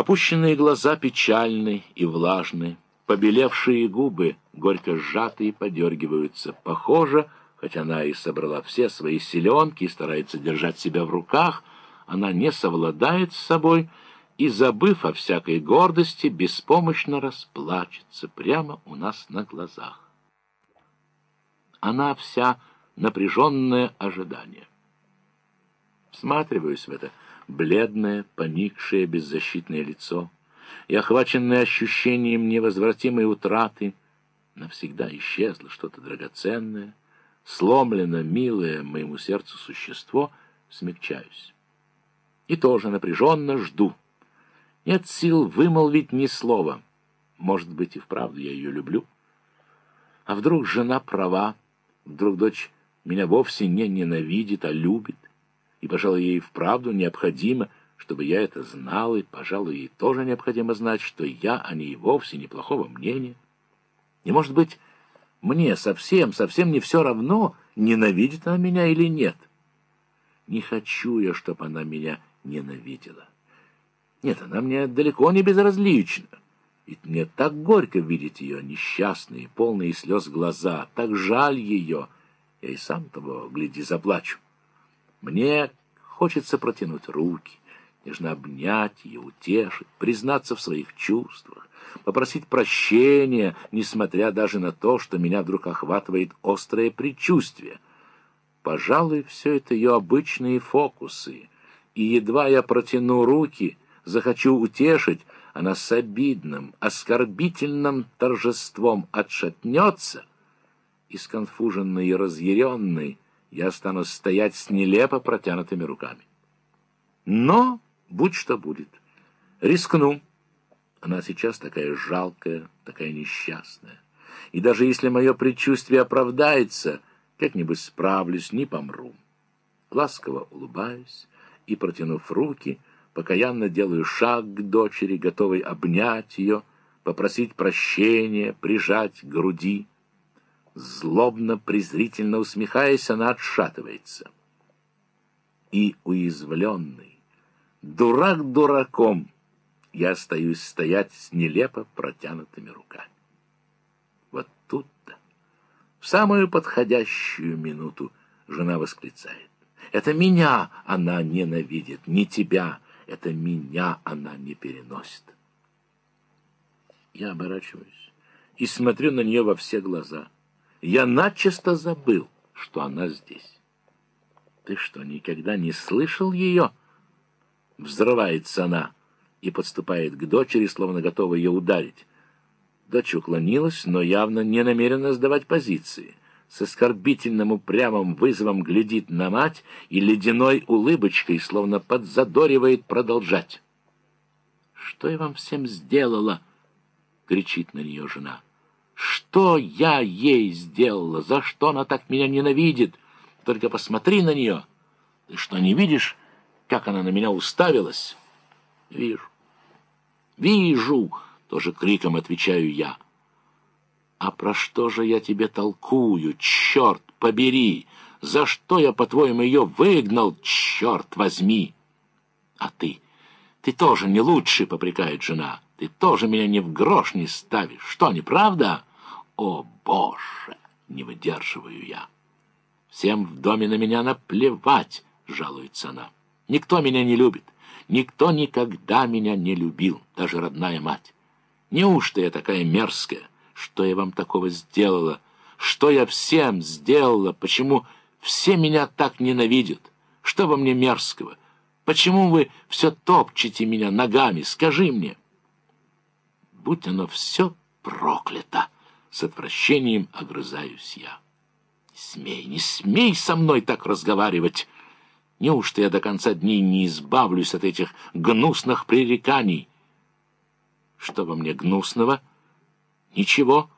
Опущенные глаза печальны и влажны, побелевшие губы горько сжатые подергиваются. Похоже, хотя она и собрала все свои селенки и старается держать себя в руках, она не совладает с собой и, забыв о всякой гордости, беспомощно расплачется прямо у нас на глазах. Она вся напряженное ожидание. Всматриваюсь в это бледное, поникшее, беззащитное лицо и, охваченное ощущением невозвратимой утраты, навсегда исчезло что-то драгоценное, сломлено, милое моему сердцу существо, смягчаюсь. И тоже напряженно жду. Нет сил вымолвить ни слова. Может быть, и вправду я ее люблю. А вдруг жена права, вдруг дочь меня вовсе не ненавидит, а любит, и, пожалуй, ей вправду необходимо, чтобы я это знал, и, пожалуй, ей тоже необходимо знать, что я о ней вовсе неплохого мнения. И, может быть, мне совсем, совсем не все равно, ненавидит она меня или нет. Не хочу я, чтобы она меня ненавидела. Нет, она мне далеко не безразлична. Ведь мне так горько видеть ее несчастные, полные слез глаза, так жаль ее. Я и сам того, гляди, заплачу. Мне хочется протянуть руки, нежно обнять ее, утешить, признаться в своих чувствах, попросить прощения, несмотря даже на то, что меня вдруг охватывает острое предчувствие. Пожалуй, все это ее обычные фокусы, и едва я протяну руки, захочу утешить, она с обидным, оскорбительным торжеством отшатнется, и сконфуженный и разъяренный я стану стоять с нелепо протянутыми руками. Но будь что будет, рискну. Она сейчас такая жалкая, такая несчастная. И даже если мое предчувствие оправдается, как-нибудь справлюсь, не помру. Ласково улыбаюсь и, протянув руки, покаянно делаю шаг к дочери, готовый обнять ее, попросить прощения, прижать к груди. Злобно, презрительно усмехаясь, она отшатывается. И уязвленный, дурак дураком, я остаюсь стоять с нелепо протянутыми руками. Вот тут-то, в самую подходящую минуту, жена восклицает. Это меня она ненавидит, не тебя. Это меня она не переносит. Я оборачиваюсь и смотрю на нее во все глаза. Я начисто забыл, что она здесь. Ты что, никогда не слышал ее? Взрывается она и подступает к дочери, словно готова ее ударить. Дочь уклонилась, но явно не намерена сдавать позиции с оскорбительным упрямым вызовом глядит на мать и ледяной улыбочкой, словно подзадоривает продолжать. «Что я вам всем сделала?» — кричит на нее жена. «Что я ей сделала? За что она так меня ненавидит? Только посмотри на нее. Ты что, не видишь, как она на меня уставилась?» «Вижу». «Вижу!» — тоже криком отвечаю я. А про что же я тебе толкую, черт побери? За что я, по-твоему, ее выгнал, черт возьми? А ты, ты тоже не лучший, попрекает жена. Ты тоже меня ни в грош не ставишь. Что, неправда? О, Боже, не выдерживаю я. Всем в доме на меня наплевать, жалуется она. Никто меня не любит. Никто никогда меня не любил, даже родная мать. Неужто я такая мерзкая? Что я вам такого сделала? Что я всем сделала? Почему все меня так ненавидят? Что во мне мерзкого? Почему вы все топчете меня ногами? Скажи мне. Будь оно все проклято! С отвращением огрызаюсь я. Не смей, не смей со мной так разговаривать! Неужто я до конца дней не избавлюсь от этих гнусных пререканий? Что во мне гнусного — Ничего.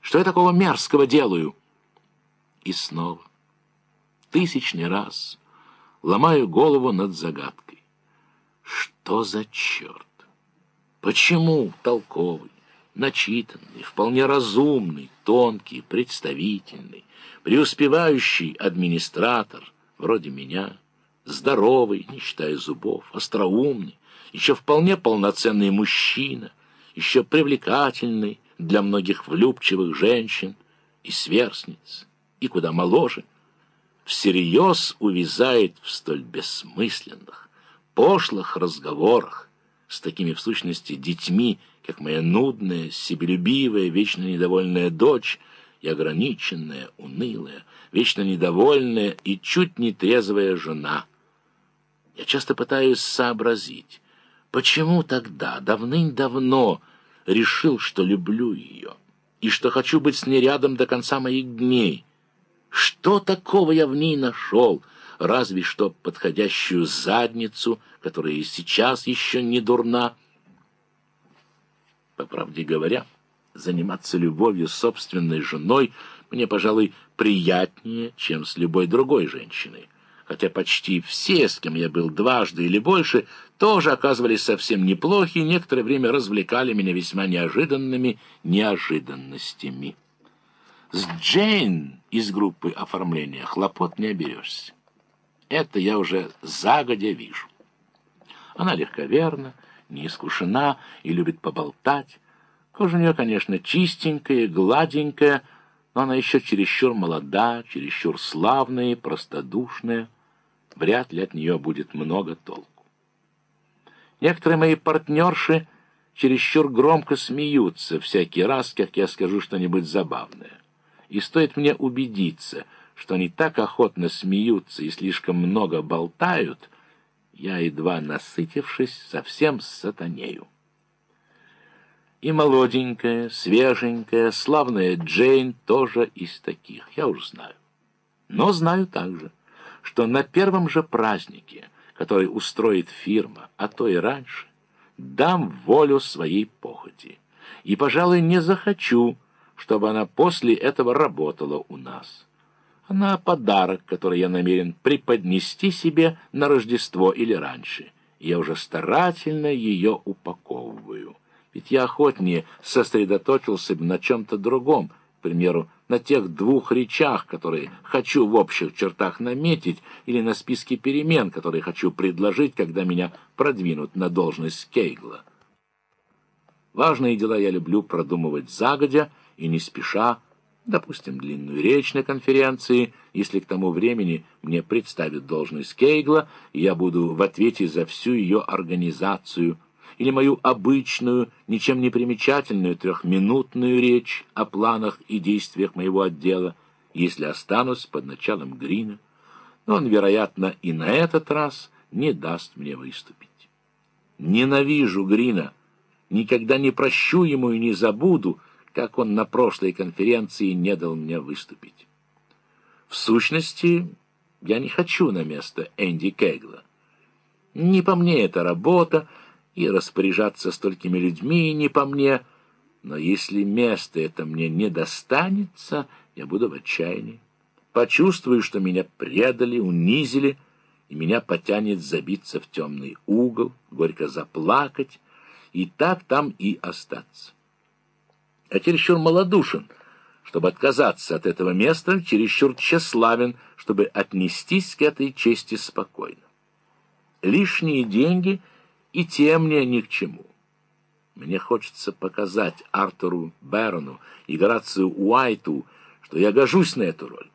Что я такого мерзкого делаю? И снова, тысячный раз, ломаю голову над загадкой. Что за черт? Почему толковый, начитанный, вполне разумный, тонкий, представительный, преуспевающий администратор, вроде меня, здоровый, не считая зубов, остроумный, еще вполне полноценный мужчина, еще привлекательный для многих влюбчивых женщин и сверстниц, и куда моложе, всерьез увязает в столь бессмысленных, пошлых разговорах с такими, в сущности, детьми, как моя нудная, себелюбивая, вечно недовольная дочь и ограниченная, унылая, вечно недовольная и чуть не трезвая жена. Я часто пытаюсь сообразить, почему тогда, давным-давно, решил, что люблю ее и что хочу быть с ней рядом до конца моих дней. Что такого я в ней нашел, разве что подходящую задницу, которая и сейчас еще не дурна, по правде говоря, заниматься любовью с собственной женой мне, пожалуй, приятнее, чем с любой другой женщиной. Хотя почти все, с кем я был дважды или больше, тоже оказывались совсем неплохи и некоторое время развлекали меня весьма неожиданными неожиданностями. С Джейн из группы оформления хлопот не оберешься. Это я уже загодя вижу. Она легковерна, не искушена и любит поболтать. Кожа у нее, конечно, чистенькая, гладенькая, но она еще чересчур молода, чересчур славная и простодушная. Вряд ли от нее будет много толку. Некоторые мои партнерши чересчур громко смеются всякий раз, как я скажу что-нибудь забавное. И стоит мне убедиться, что они так охотно смеются и слишком много болтают, я, едва насытившись, совсем сатанею. И молоденькая, свеженькая, славная Джейн тоже из таких, я уж знаю. Но знаю также, что на первом же празднике, который устроит фирма, а то и раньше, дам волю своей похоти. И, пожалуй, не захочу, чтобы она после этого работала у нас на подарок, который я намерен преподнести себе на Рождество или раньше. Я уже старательно ее упаковываю. Ведь я охотнее сосредоточился бы на чем-то другом, к примеру, на тех двух речах, которые хочу в общих чертах наметить, или на списке перемен, которые хочу предложить, когда меня продвинут на должность Кейгла. Важные дела я люблю продумывать загодя и не спеша, допустим, длинную речь на конференции, если к тому времени мне представят должность Кейгла, я буду в ответе за всю ее организацию, или мою обычную, ничем не примечательную трехминутную речь о планах и действиях моего отдела, если останусь под началом Грина. Но он, вероятно, и на этот раз не даст мне выступить. Ненавижу Грина, никогда не прощу ему и не забуду, как он на прошлой конференции не дал мне выступить. В сущности, я не хочу на место Энди Кегла. Не по мне эта работа, и распоряжаться столькими людьми не по мне, но если место это мне не достанется, я буду в отчаянии. Почувствую, что меня предали, унизили, и меня потянет забиться в темный угол, горько заплакать, и так там и остаться а чересчур малодушен, чтобы отказаться от этого места, чересчур тщеславен, чтобы отнестись к этой чести спокойно. Лишние деньги и те мне ни к чему. Мне хочется показать Артуру Бэрону и Горацию Уайту, что я гожусь на эту роль.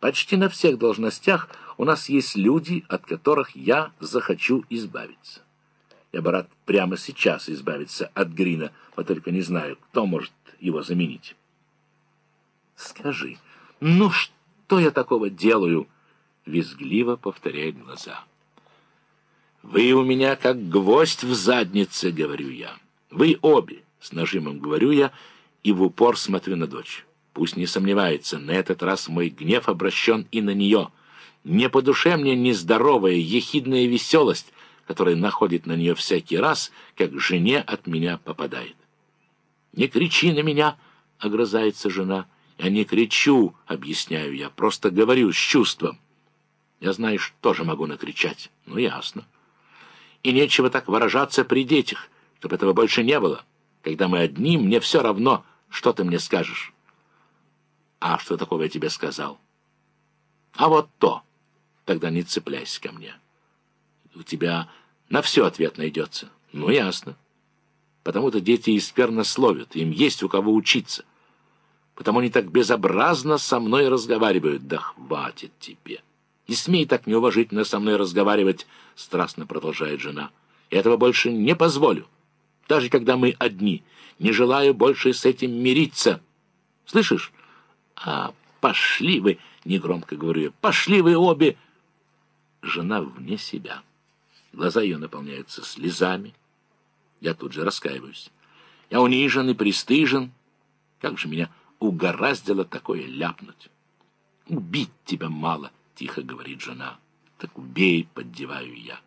Почти на всех должностях у нас есть люди, от которых я захочу избавиться. Я бы рад прямо сейчас избавиться от Грина, но только не знаю, кто может его заменить. Скажи, ну что я такого делаю? Визгливо повторяет глаза. Вы у меня как гвоздь в заднице, говорю я. Вы обе, с нажимом говорю я, и в упор смотрю на дочь. Пусть не сомневается, на этот раз мой гнев обращен и на нее. Не по душе мне нездоровая, ехидная веселость, который находит на нее всякий раз, как жене от меня попадает. «Не кричи на меня!» — огрызается жена. «Я не кричу!» — объясняю я. «Просто говорю с чувством. Я, знаешь, тоже могу накричать. Ну, ясно. И нечего так выражаться при детях, чтобы этого больше не было. Когда мы одни, мне все равно, что ты мне скажешь». «А что такого я тебе сказал?» «А вот то. Тогда не цепляйся ко мне» у тебя На все ответ найдется. Ну, ясно. Потому-то дети исперно словят, им есть у кого учиться. Потому они так безобразно со мной разговаривают. Да хватит тебе. Не смей так неуважительно со мной разговаривать, страстно продолжает жена. Этого больше не позволю. Даже когда мы одни. Не желаю больше с этим мириться. Слышишь? А пошли вы, негромко говорю я, пошли вы обе. Жена вне себя. Глаза ее наполняются слезами. Я тут же раскаиваюсь. Я унижен и пристыжен. Как же меня угораздило такое ляпнуть? Убить тебя мало, тихо говорит жена. Так убей, поддеваю я.